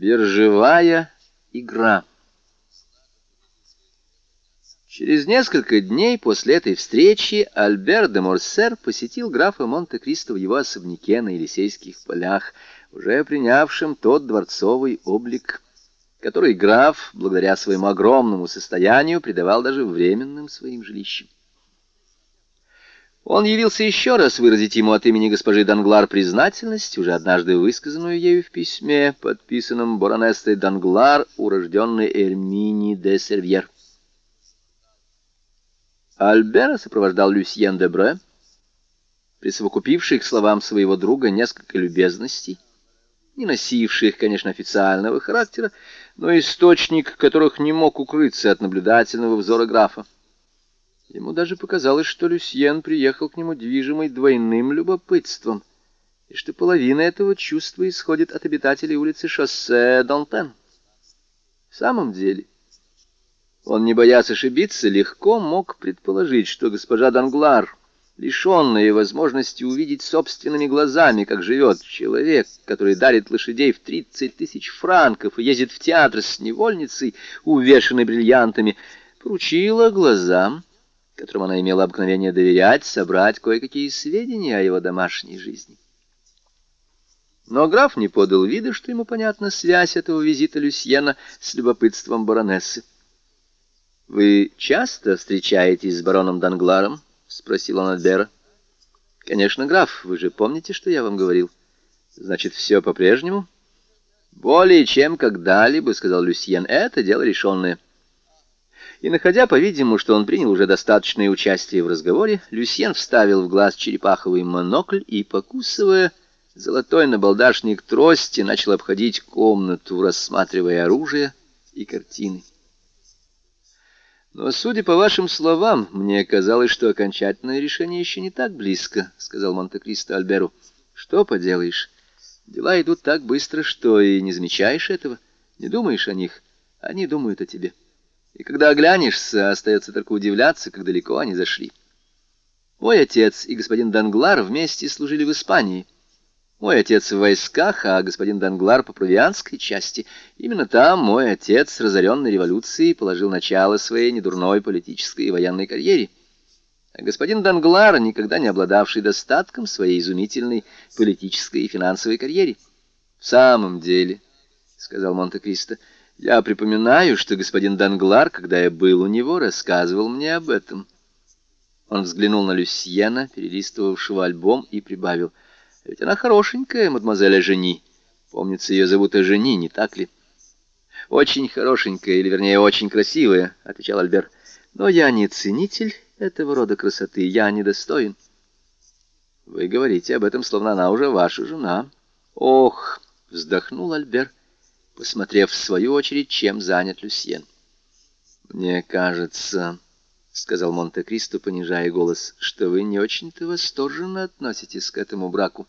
Биржевая игра. Через несколько дней после этой встречи Альбер де Морсер посетил графа Монте-Кристо в его особняке на Елисейских полях, уже принявшим тот дворцовый облик, который граф, благодаря своему огромному состоянию, придавал даже временным своим жилищам. Он явился еще раз выразить ему от имени госпожи Данглар признательность, уже однажды высказанную ею в письме, подписанном баронессой Данглар, урожденной Эрмини де Сервьер. Альбера сопровождал Люсьен де Бре, присовокупивший к словам своего друга несколько любезностей, не носивших, конечно, официального характера, но источник которых не мог укрыться от наблюдательного взора графа. Ему даже показалось, что Люсьен приехал к нему движимый двойным любопытством, и что половина этого чувства исходит от обитателей улицы шоссе Донтен. В самом деле, он, не боясь ошибиться, легко мог предположить, что госпожа Данглар, лишенная возможности увидеть собственными глазами, как живет человек, который дарит лошадей в тридцать тысяч франков и ездит в театр с невольницей, увешанной бриллиантами, поручила глазам, которым она имела обыкновение доверять, собрать кое-какие сведения о его домашней жизни. Но граф не подал вида, что ему понятна связь этого визита Люсьена с любопытством баронессы. «Вы часто встречаетесь с бароном Дангларом?» — спросил он Альбера. «Конечно, граф, вы же помните, что я вам говорил. Значит, все по-прежнему?» «Более чем когда-либо», — сказал Люсьен, — «это дело решенное». И, находя, по-видимому, что он принял уже достаточное участие в разговоре, Люсьен вставил в глаз черепаховый монокль и, покусывая золотой набалдашник трости, начал обходить комнату, рассматривая оружие и картины. «Но, судя по вашим словам, мне казалось, что окончательное решение еще не так близко», — сказал Монте-Кристо Альберу. «Что поделаешь? Дела идут так быстро, что и не замечаешь этого, не думаешь о них, они думают о тебе». И когда оглянешься, остается только удивляться, как далеко они зашли. Мой отец и господин Данглар вместе служили в Испании. Мой отец в войсках, а господин Данглар по провианской части. Именно там мой отец, разоренный революцией, положил начало своей недурной политической и военной карьере. А господин Данглар, никогда не обладавший достатком своей изумительной политической и финансовой карьере. «В самом деле», — сказал Монте-Кристо, — я припоминаю, что господин Данглар, когда я был у него, рассказывал мне об этом. Он взглянул на Люсьена, перелистывавшего альбом, и прибавил. Ведь она хорошенькая, мадемуазель Жени. Помнится, ее зовут Жени, не так ли? Очень хорошенькая, или, вернее, очень красивая, — отвечал Альбер. Но я не ценитель этого рода красоты, я недостоин. Вы говорите об этом, словно она уже ваша жена. Ох, — вздохнул Альбер, — посмотрев в свою очередь, чем занят Люсьен. «Мне кажется, — сказал Монте-Кристо, понижая голос, — что вы не очень-то восторженно относитесь к этому браку.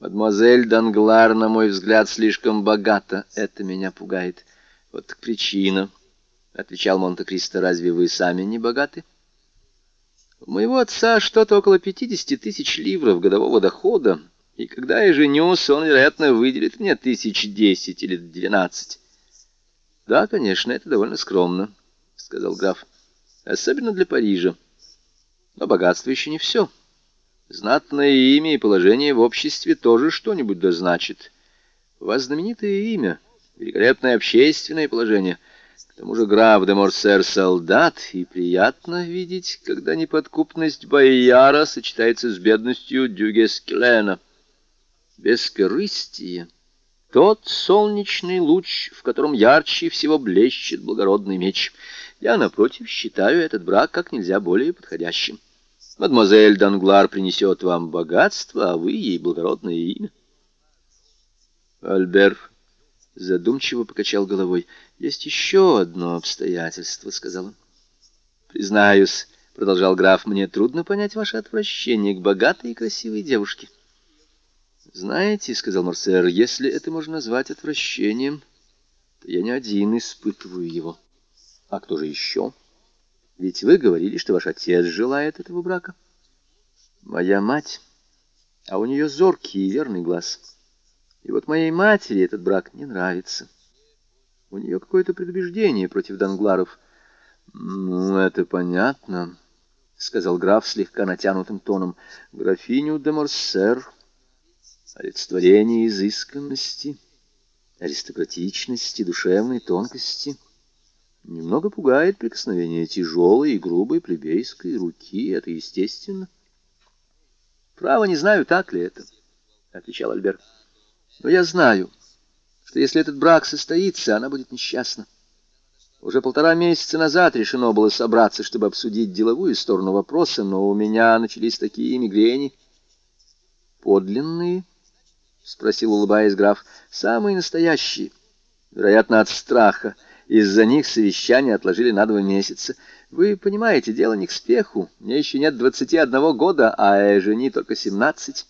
Мадемуазель Данглар, на мой взгляд, слишком богата. Это меня пугает. Вот причина, — отвечал Монте-Кристо, — разве вы сами не богаты? У моего отца что-то около пятидесяти тысяч ливров годового дохода, — и когда я женюсь, он, вероятно, выделит мне тысяч десять или двенадцать. — Да, конечно, это довольно скромно, — сказал граф. — Особенно для Парижа. Но богатство еще не все. Знатное имя и положение в обществе тоже что-нибудь дозначит. У вас знаменитое имя, великолепное общественное положение. К тому же граф де Морсер солдат, и приятно видеть, когда неподкупность Байяра сочетается с бедностью Дюгескелена бескорыстие, тот солнечный луч, в котором ярче всего блещет благородный меч. Я, напротив, считаю этот брак как нельзя более подходящим. Мадемуазель Данглар принесет вам богатство, а вы ей благородное имя. Альбер задумчиво покачал головой. «Есть еще одно обстоятельство», — сказал он. «Признаюсь», — продолжал граф, — «мне трудно понять ваше отвращение к богатой и красивой девушке». «Знаете, — сказал Марсер, — если это можно назвать отвращением, то я не один испытываю его. А кто же еще? Ведь вы говорили, что ваш отец желает этого брака. Моя мать, а у нее зоркий и верный глаз. И вот моей матери этот брак не нравится. У нее какое-то предубеждение против Дангларов. «Ну, это понятно», — сказал граф слегка натянутым тоном. «Графиню де Морсер, олицетворение изысканности, аристократичности, душевной тонкости». Немного пугает прикосновение тяжелой и грубой плебейской руки, это естественно. «Право, не знаю, так ли это», — отвечал Альберт. «Но я знаю, что если этот брак состоится, она будет несчастна. Уже полтора месяца назад решено было собраться, чтобы обсудить деловую сторону вопроса, но у меня начались такие мигрени. «Подлинные?» — спросил, улыбаясь граф. «Самые настоящие, вероятно, от страха». Из-за них совещание отложили на два месяца. Вы понимаете, дело не к спеху. Мне еще нет двадцати одного года, а жени только семнадцать.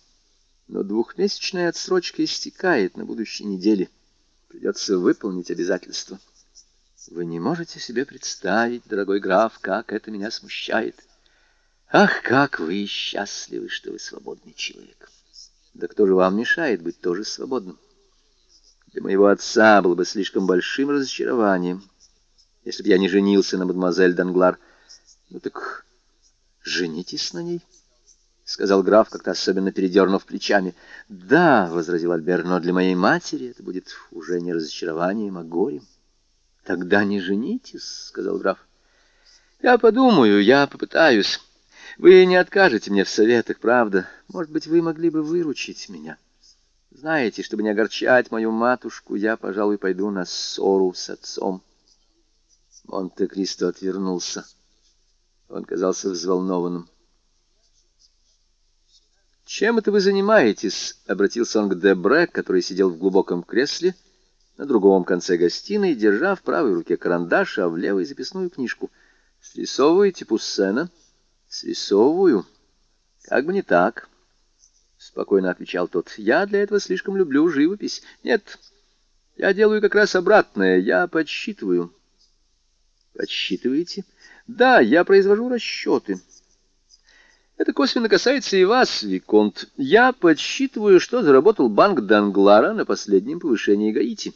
Но двухмесячная отсрочка истекает на будущей неделе. Придется выполнить обязательства. Вы не можете себе представить, дорогой граф, как это меня смущает. Ах, как вы счастливы, что вы свободный человек. Да кто же вам мешает быть тоже свободным? для моего отца было бы слишком большим разочарованием, если бы я не женился на мадемуазель Данглар. Ну так женитесь на ней, — сказал граф, как-то особенно передернув плечами. — Да, — возразил Альбер, — но для моей матери это будет уже не разочарованием, а горем. — Тогда не женитесь, — сказал граф. — Я подумаю, я попытаюсь. Вы не откажете мне в советах, правда? Может быть, вы могли бы выручить меня? — знаете, чтобы не огорчать мою матушку, я, пожалуй, пойду на ссору с отцом. Монте-Кристо отвернулся. Он казался взволнованным. «Чем это вы занимаетесь?» — обратился он к Дебре, который сидел в глубоком кресле на другом конце гостиной, держа в правой руке карандаш, а в левой записную книжку. «Срисовываете Пуссена?» «Срисовываю. Как бы не так». — спокойно отвечал тот. — Я для этого слишком люблю живопись. Нет, я делаю как раз обратное. Я подсчитываю. — Подсчитываете? — Да, я произвожу расчеты. Это косвенно касается и вас, Виконт. Я подсчитываю, что заработал банк Данглара на последнем повышении Гаити.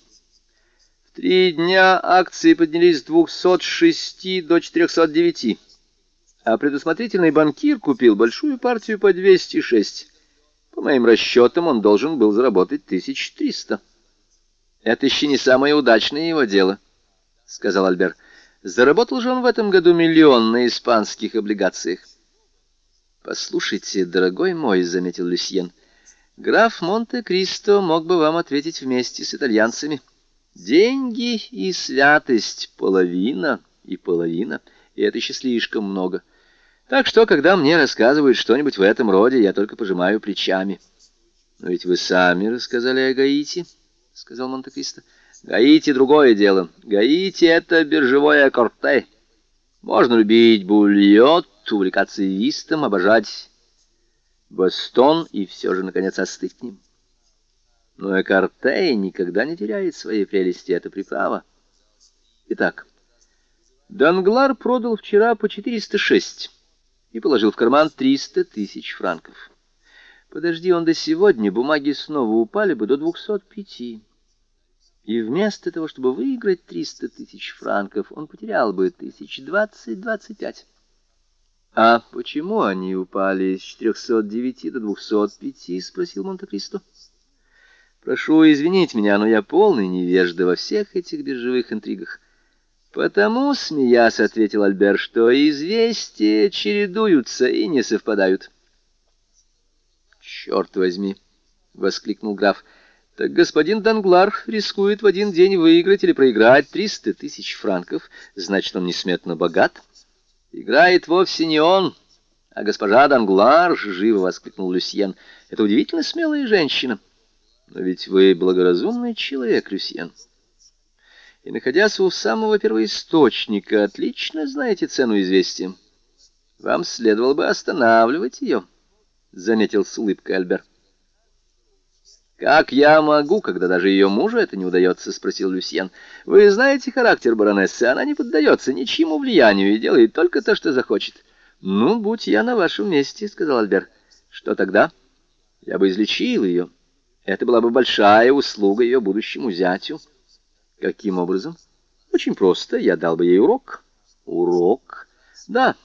В три дня акции поднялись с 206 до 409, а предусмотрительный банкир купил большую партию по 206. По моим расчетам, он должен был заработать тысяч триста. Это еще не самое удачное его дело, — сказал Альбер. Заработал же он в этом году миллион на испанских облигациях. «Послушайте, дорогой мой», — заметил Люсьен, — «граф Монте-Кристо мог бы вам ответить вместе с итальянцами. Деньги и святость — половина и половина, и это еще слишком много. Так что, когда мне рассказывают что-нибудь в этом роде, я только пожимаю плечами. — Но ведь вы сами рассказали о Гаити, — сказал Монте-Кристо. — Гаити — другое дело. Гаити — это биржевое корте. Можно любить бульот, увлекаться вистом, обожать Бостон и все же, наконец, остыть к ним. Но Экарте никогда не теряет своей прелести, это приправа. Итак, Данглар продал вчера по 406 и положил в карман триста тысяч франков. Подожди он до сегодня, бумаги снова упали бы до двухсот пяти. И вместо того, чтобы выиграть триста тысяч франков, он потерял бы тысяч двадцать-двадцать пять. «А почему они упали с 409 до 205?» — спросил Монте-Кристо. «Прошу извинить меня, но я полный невежда во всех этих биржевых интригах. «Потому, — смеясь, — ответил Альбер, — что известия чередуются и не совпадают». «Черт возьми!» — воскликнул граф. «Так господин Данглар рискует в один день выиграть или проиграть триста тысяч франков. Значит, он несметно богат. Играет вовсе не он, а госпожа Данглар!» — живо воскликнул Люсьен. «Это удивительно смелая женщина. Но ведь вы благоразумный человек, Люсьен» и, находясь у самого первоисточника, отлично знаете цену известия. Вам следовало бы останавливать ее, — заметил с улыбкой Альбер. «Как я могу, когда даже ее мужу это не удается?» — спросил Люсьен. «Вы знаете характер баронессы, она не поддается ничьему влиянию и делает только то, что захочет». «Ну, будь я на вашем месте», — сказал Альбер. «Что тогда?» «Я бы излечил ее, Это была бы большая услуга ее будущему зятю. Каким образом? Очень просто. Я дал бы ей урок. Урок? Да.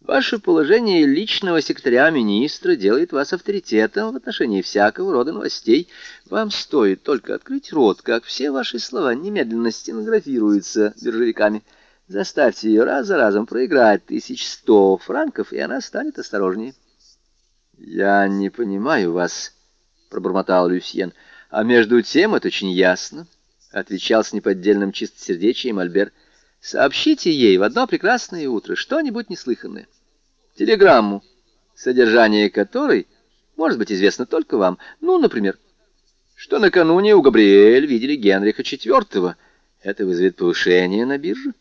Ваше положение личного секретаря министра делает вас авторитетом в отношении всякого рода новостей. Вам стоит только открыть рот, как все ваши слова немедленно стенографируются биржевиками. Заставьте ее раз за разом проиграть тысяч сто франков, и она станет осторожнее. «Я не понимаю вас», — пробормотал Люсьен. «А между тем это очень ясно», — отвечал с неподдельным чистосердечием Альбер. «Сообщите ей в одно прекрасное утро что-нибудь неслыханное. Телеграмму, содержание которой может быть известно только вам. Ну, например, что накануне у Габриэль видели Генриха IV. Это вызовет повышение на бирже.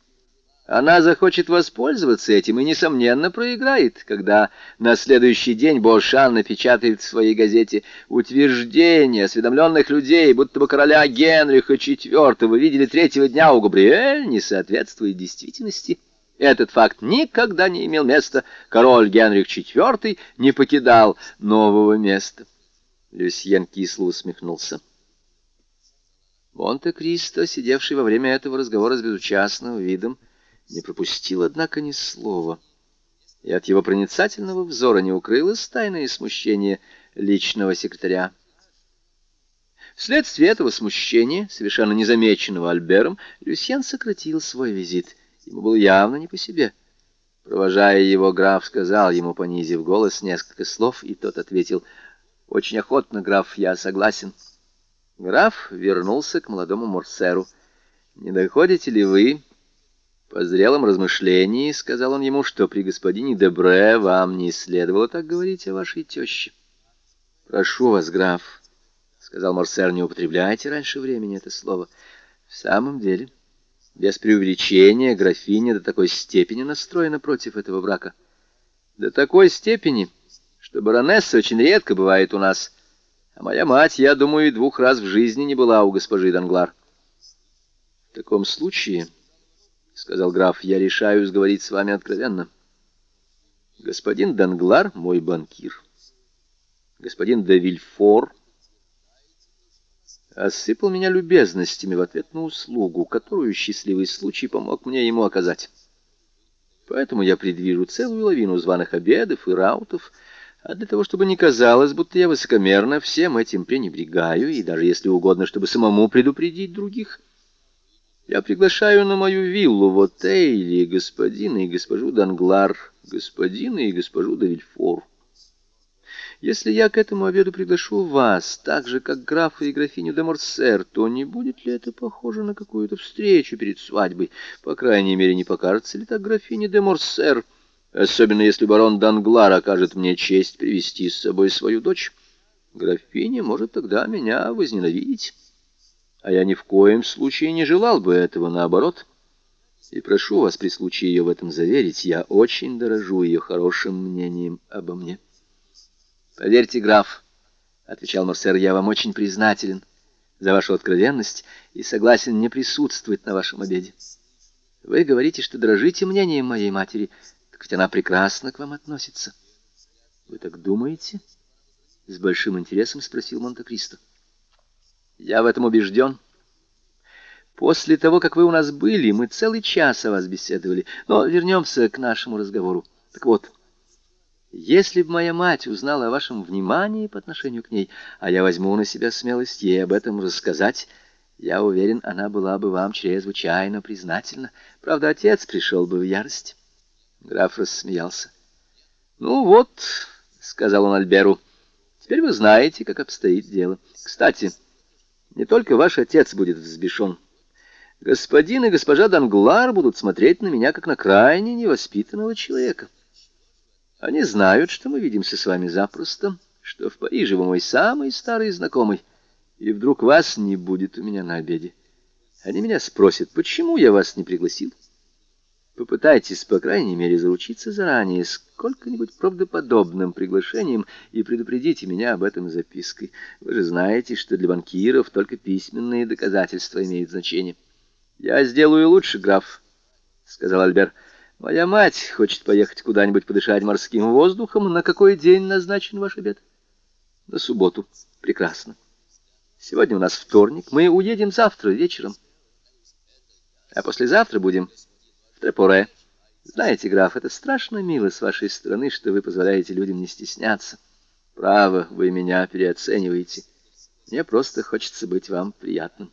Она захочет воспользоваться этим и, несомненно, проиграет, когда на следующий день Бошан напечатает в своей газете утверждение осведомленных людей, будто бы короля Генриха IV видели третьего дня у Габриэль, не соответствует действительности. Этот факт никогда не имел места. Король Генрих IV не покидал нового места. Люсьен кисло усмехнулся. Монте-Кристо, сидевший во время этого разговора с безучастным видом, не пропустил, однако, ни слова. И от его проницательного взора не укрылось тайное смущение личного секретаря. Вследствие этого смущения, совершенно незамеченного Альбером, Люсьен сократил свой визит. Ему было явно не по себе. Провожая его, граф сказал ему, понизив голос, несколько слов, и тот ответил, «Очень охотно, граф, я согласен». Граф вернулся к молодому Морсеру. «Не доходите ли вы, по зрелом размышлении, — сказал он ему, — что при господине Дебре вам не следовало так говорить о вашей теще. — Прошу вас, граф, — сказал Морсер, — не употребляйте раньше времени это слово. В самом деле, без преувеличения, графиня до такой степени настроена против этого брака. До такой степени, что баронесса очень редко бывает у нас, а моя мать, я думаю, и двух раз в жизни не была у госпожи Данглар. В таком случае... — сказал граф, — я решаюсь говорить с вами откровенно. Господин Данглар — мой банкир. Господин де Вильфор осыпал меня любезностями в ответ на услугу, которую счастливый случай помог мне ему оказать. Поэтому я предвижу целую лавину званых обедов и раутов, а для того, чтобы не казалось, будто я высокомерно всем этим пренебрегаю, и даже если угодно, чтобы самому предупредить других — я приглашаю на мою виллу в отеле господина и госпожу Данглар, господина и госпожу Давильфор. Если я к этому обеду приглашу вас, так же, как графа и графиню де Морсер, то не будет ли это похоже на какую-то встречу перед свадьбой? По крайней мере, не покажется ли так графине де Морсер, особенно если барон Данглар окажет мне честь привести с собой свою дочь? Графиня может тогда меня возненавидеть» а я ни в коем случае не желал бы этого, наоборот. И прошу вас при случае ее в этом заверить, я очень дорожу ее хорошим мнением обо мне. Поверьте, граф, — отвечал Морсер, — я вам очень признателен за вашу откровенность и согласен не присутствовать на вашем обеде. Вы говорите, что дрожите мнением моей матери, так ведь она прекрасно к вам относится. Вы так думаете? — с большим интересом спросил Монте-Кристо. Я в этом убежден. После того, как вы у нас были, мы целый час о вас беседовали. Но вернемся к нашему разговору. Так вот, если бы моя мать узнала о вашем внимании по отношению к ней, а я возьму на себя смелость ей об этом рассказать, я уверен, она была бы вам чрезвычайно признательна. Правда, отец пришел бы в ярость. Граф рассмеялся. «Ну вот», — сказал он Альберу, — «теперь вы знаете, как обстоит дело. Кстати...» Не только ваш отец будет взбешен. Господин и госпожа Данглар будут смотреть на меня, как на крайне невоспитанного человека. Они знают, что мы видимся с вами запросто, что в Париже вы мой самый старый знакомый, и вдруг вас не будет у меня на обеде. Они меня спросят, почему я вас не пригласил. Попытайтесь, по крайней мере, заручиться заранее сколько-нибудь правдоподобным приглашением и предупредите меня об этом запиской. Вы же знаете, что для банкиров только письменные доказательства имеют значение. «Я сделаю лучше, граф», — сказал Альбер. «Моя мать хочет поехать куда-нибудь подышать морским воздухом. На какой день назначен ваш обед?» «На субботу». Прекрасно. Сегодня у нас вторник, мы уедем завтра вечером. А послезавтра будем Трепоре. Знаете, граф, это страшно мило с вашей стороны, что вы позволяете людям не стесняться. Право, вы меня переоцениваете. Мне просто хочется быть вам приятным.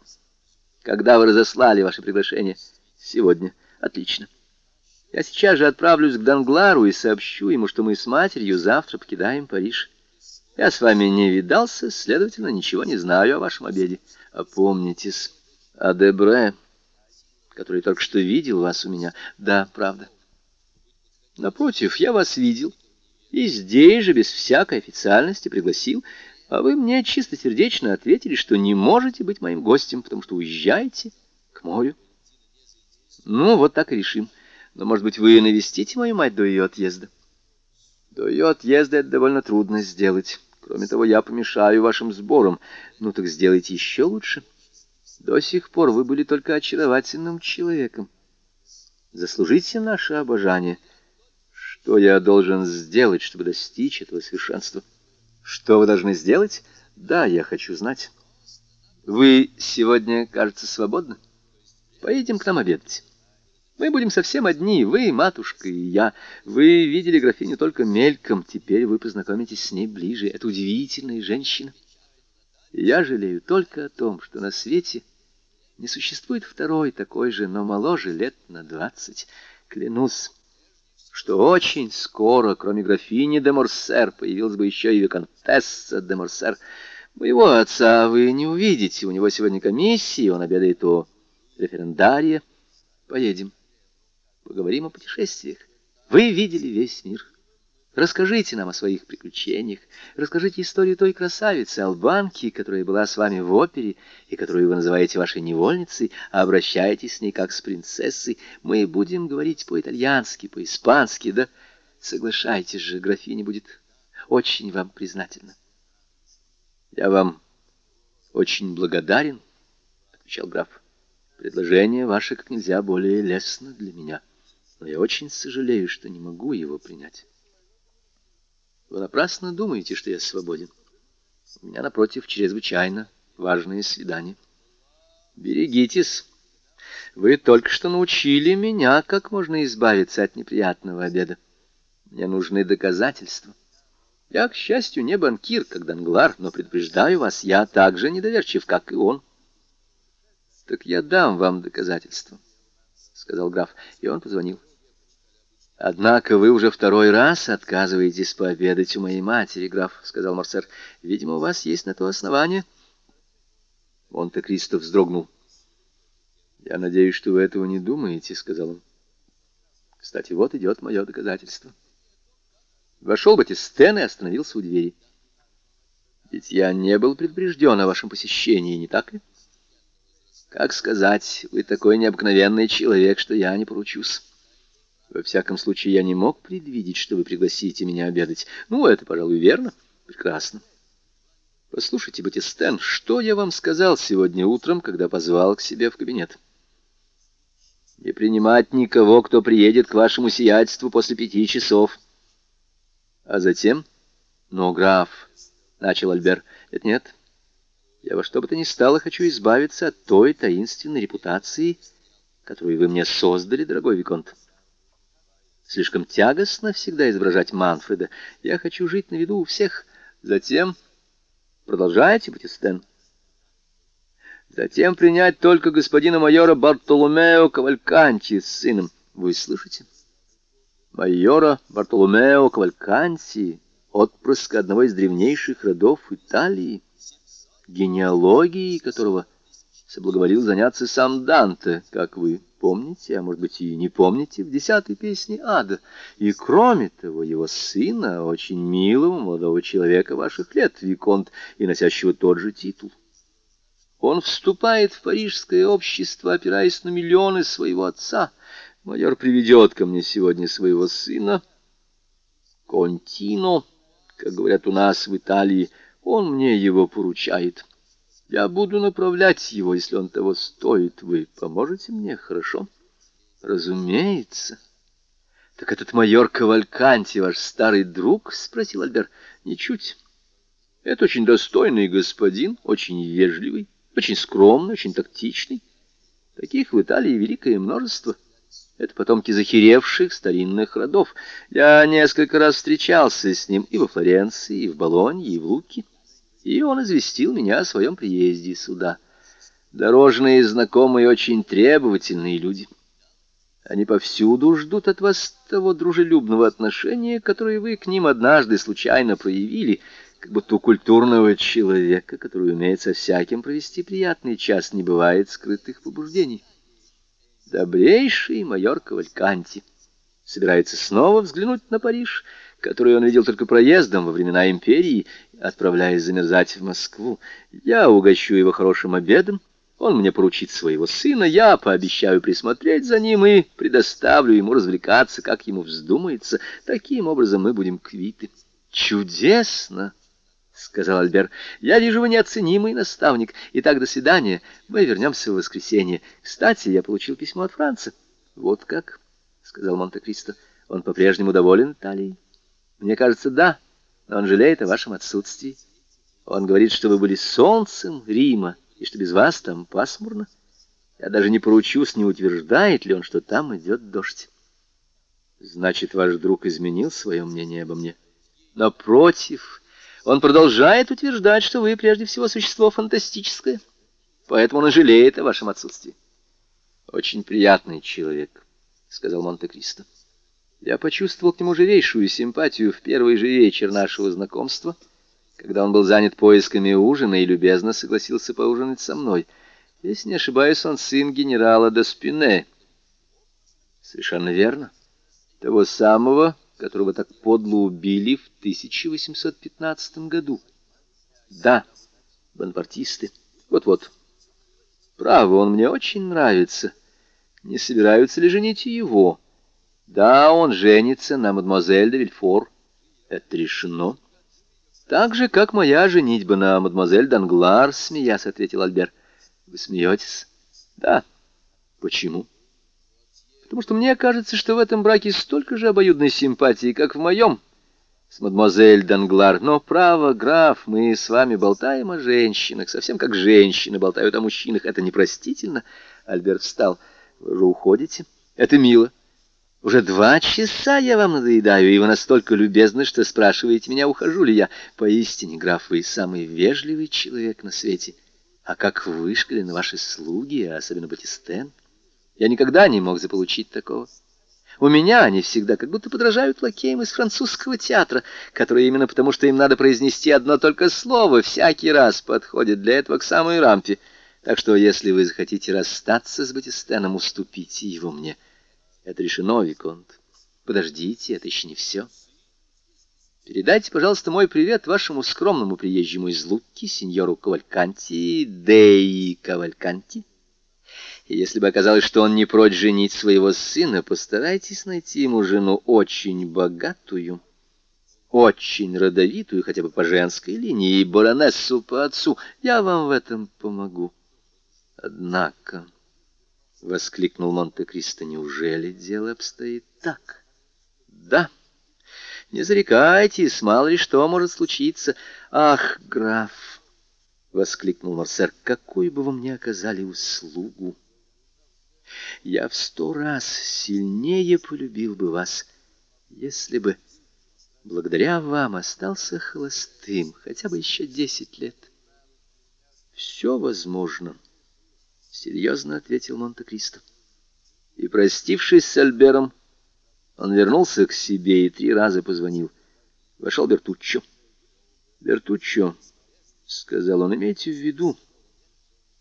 Когда вы разослали ваше приглашение? Сегодня. Отлично. Я сейчас же отправлюсь к Данглару и сообщу ему, что мы с матерью завтра покидаем Париж. Я с вами не видался, следовательно, ничего не знаю о вашем обеде. Опомнитесь, о Дебре, который только что видел вас у меня. Да, правда. Напротив, я вас видел. И здесь же, без всякой официальности, пригласил. А вы мне чистосердечно ответили, что не можете быть моим гостем, потому что уезжаете к морю. Ну, вот так и решим. Но, может быть, вы навестите мою мать до ее отъезда? До ее отъезда это довольно трудно сделать. Кроме того, я помешаю вашим сборам. Ну так сделайте еще лучше. До сих пор вы были только очаровательным человеком. Заслужите наше обожание. Что я должен сделать, чтобы достичь этого совершенства? Что вы должны сделать? Да, я хочу знать. Вы сегодня, кажется, свободны? Поедем к нам обедать. Мы будем совсем одни, вы, матушка и я. Вы видели графиню только мельком, теперь вы познакомитесь с ней ближе. Это удивительная женщина. Я жалею только о том, что на свете не существует второй такой же, но моложе лет на двадцать. Клянусь, что очень скоро, кроме графини де Морсер, появилась бы еще и виконтесса де Морсер. Моего отца вы не увидите, у него сегодня комиссия, он обедает у референдария. Поедем. Поговорим о путешествиях. Вы видели весь мир. Расскажите нам о своих приключениях. Расскажите историю той красавицы, албанки, которая была с вами в опере, и которую вы называете вашей невольницей, а обращаетесь с ней как с принцессой. Мы будем говорить по-итальянски, по-испански, да? Соглашайтесь же, графиня будет очень вам признательна. Я вам очень благодарен, — отвечал граф. Предложение ваше как нельзя более лестно для меня но я очень сожалею, что не могу его принять. Вы напрасно думаете, что я свободен. У меня, напротив, чрезвычайно важное свидание. Берегитесь. Вы только что научили меня, как можно избавиться от неприятного обеда. Мне нужны доказательства. Я, к счастью, не банкир, как Данглар, но предупреждаю вас, я так же недоверчив, как и он. Так я дам вам доказательства, — сказал граф, и он позвонил. — Однако вы уже второй раз отказываетесь пообедать у моей матери, граф, — сказал Марсер. — Видимо, у вас есть на то основание. Монте-Кристо вздрогнул. — Я надеюсь, что вы этого не думаете, — сказал он. — Кстати, вот идет мое доказательство. Вошел Батистен и остановился у двери. — Ведь я не был предупрежден о вашем посещении, не так ли? — Как сказать, вы такой необыкновенный человек, что я не поручусь. Во всяком случае, я не мог предвидеть, что вы пригласите меня обедать. Ну, это, пожалуй, верно. Прекрасно. Послушайте, Батистен, что я вам сказал сегодня утром, когда позвал к себе в кабинет? Не принимать никого, кто приедет к вашему сиятельству после пяти часов. А затем... Но, граф, — начал Альбер, — нет, нет. Я во что бы то ни стало хочу избавиться от той таинственной репутации, которую вы мне создали, дорогой Виконт. Слишком тягостно всегда изображать Манфреда. Я хочу жить на виду у всех. Затем... Продолжайте, Батистен. Затем принять только господина майора Бартоломео Кавальканти с сыном. Вы слышите? Майора Бартоломео Кавальканти, отпрыска одного из древнейших родов Италии, генеалогией которого соблаговолил заняться сам Данте, как вы помните, а может быть и не помните, в десятой песне ада. И кроме того, его сына, очень милого молодого человека ваших лет, Виконт, и носящего тот же титул. Он вступает в парижское общество, опираясь на миллионы своего отца. Майор приведет ко мне сегодня своего сына, Контино, как говорят у нас в Италии, он мне его поручает. Я буду направлять его, если он того стоит. Вы поможете мне, хорошо? Разумеется. Так этот майор Кавальканти ваш старый друг? Спросил Альбер. Ничуть. Это очень достойный господин, очень вежливый, очень скромный, очень тактичный. Таких в Италии великое множество. Это потомки захеревших старинных родов. Я несколько раз встречался с ним и во Флоренции, и в Болонье, и в Луке, и он известил меня о своем приезде сюда. Дорожные знакомые очень требовательные люди. Они повсюду ждут от вас того дружелюбного отношения, которое вы к ним однажды случайно проявили, как будто у культурного человека, который умеет со всяким провести приятный час, не бывает скрытых побуждений. Добрейший майор Кавальканти собирается снова взглянуть на Париж, который он видел только проездом во времена империи, отправляясь замерзать в Москву. Я угощу его хорошим обедом, он мне поручит своего сына, я пообещаю присмотреть за ним и предоставлю ему развлекаться, как ему вздумается. Таким образом мы будем квиты. Чудесно! — сказал Альбер. — Я вижу, вы неоценимый наставник. Итак, до свидания. Мы вернемся в воскресенье. Кстати, я получил письмо от Франца. — Вот как, — сказал Монте-Кристо. — Он по-прежнему доволен Италией? — Мне кажется, да. Но он жалеет о вашем отсутствии. Он говорит, что вы были солнцем Рима, и что без вас там пасмурно. Я даже не поручусь, не утверждает ли он, что там идет дождь. Значит, ваш друг изменил свое мнение обо мне? Напротив... Он продолжает утверждать, что вы прежде всего существо фантастическое, поэтому он и жалеет о вашем отсутствии. Очень приятный человек, сказал Монте-Кристо. Я почувствовал к нему живейшую симпатию в первый же вечер нашего знакомства, когда он был занят поисками ужина и любезно согласился поужинать со мной. Если не ошибаюсь, он сын генерала Доспине. Совершенно верно. Того самого, которого так подло убили в 1815 году. Да, бонапартисты. Вот-вот. Право, он мне очень нравится. Не собираются ли женить его? Да, он женится на мадемуазель де Вильфор. Это решено. Так же, как моя женитьба на мадемуазель Данглар, смеясь, ответил Альбер. Вы смеетесь? Да. Почему? потому что мне кажется, что в этом браке столько же обоюдной симпатии, как в моем с мадемуазель Данглар. Но, право, граф, мы с вами болтаем о женщинах, совсем как женщины болтают о мужчинах. Это непростительно. Альберт встал. Вы же уходите? Это мило. Уже два часа я вам надоедаю, и вы настолько любезны, что спрашиваете меня, ухожу ли я. Поистине, граф, вы самый вежливый человек на свете. А как вышкалены ваши слуги, особенно Батистен. Я никогда не мог заполучить такого. У меня они всегда как будто подражают лакеям из французского театра, которые именно потому, что им надо произнести одно только слово, всякий раз подходят для этого к самой рампе. Так что, если вы захотите расстаться с Батистеном, уступите его мне. Это решено, Виконт. Подождите, это еще не все. Передайте, пожалуйста, мой привет вашему скромному приезжему из Луки, сеньору Кавальканти, Деи Кавальканти. И если бы оказалось, что он не прочь женить своего сына, постарайтесь найти ему жену очень богатую, очень родовитую, хотя бы по женской линии, и баронессу по отцу. Я вам в этом помогу. Однако, — воскликнул Монте-Кристо, — неужели дело обстоит так? Да. Не зарекайтесь, мало ли что может случиться. Ах, граф! — воскликнул Марсер, — какую бы вы мне оказали услугу! Я в сто раз сильнее полюбил бы вас, если бы благодаря вам остался холостым хотя бы еще десять лет. Все возможно, — серьезно ответил Монте-Кристо. И, простившись с Альбером, он вернулся к себе и три раза позвонил. Вошел Бертуччо. «Бертуччо», — сказал он, — «имейте в виду, —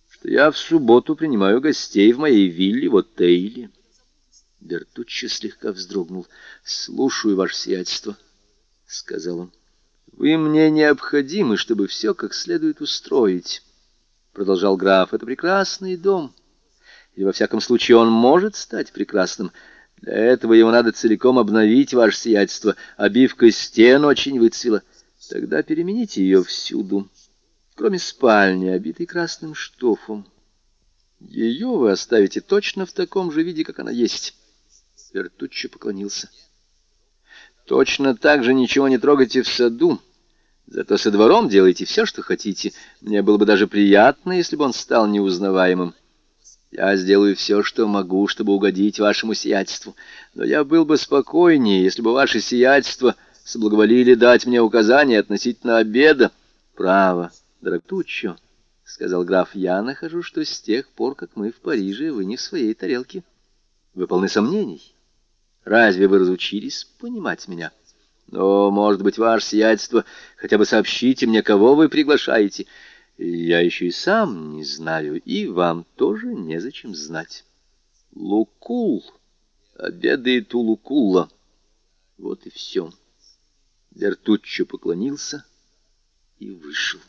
что я в субботу принимаю гостей в моей вилле в отеле. Бертуччо слегка вздрогнул. «Слушаю, ваше сиятельство», — сказал он. «Вы мне необходимы, чтобы все как следует устроить», — продолжал граф. «Это прекрасный дом, и во всяком случае он может стать прекрасным. Для этого его надо целиком обновить, ваше сиятельство. Обивка стен очень выцвела. Тогда перемените ее всюду» кроме спальни, обитой красным штофом. Ее вы оставите точно в таком же виде, как она есть. Вертуччо поклонился. Точно так же ничего не трогайте в саду, Зато со двором делайте все, что хотите. Мне было бы даже приятно, если бы он стал неузнаваемым. Я сделаю все, что могу, чтобы угодить вашему сиятельству. Но я был бы спокойнее, если бы ваше сиятельство соблаговолили дать мне указания относительно обеда. Право, Драктуччо, — сказал граф, — я нахожу, что с тех пор, как мы в Париже, вы не в своей тарелке. Вы полны сомнений. Разве вы разучились понимать меня? Но, может быть, ваше сиятельство, хотя бы сообщите мне, кого вы приглашаете. Я еще и сам не знаю, и вам тоже незачем знать. Лукул обедает у Лукула. Вот и все. Бертуччо поклонился и вышел.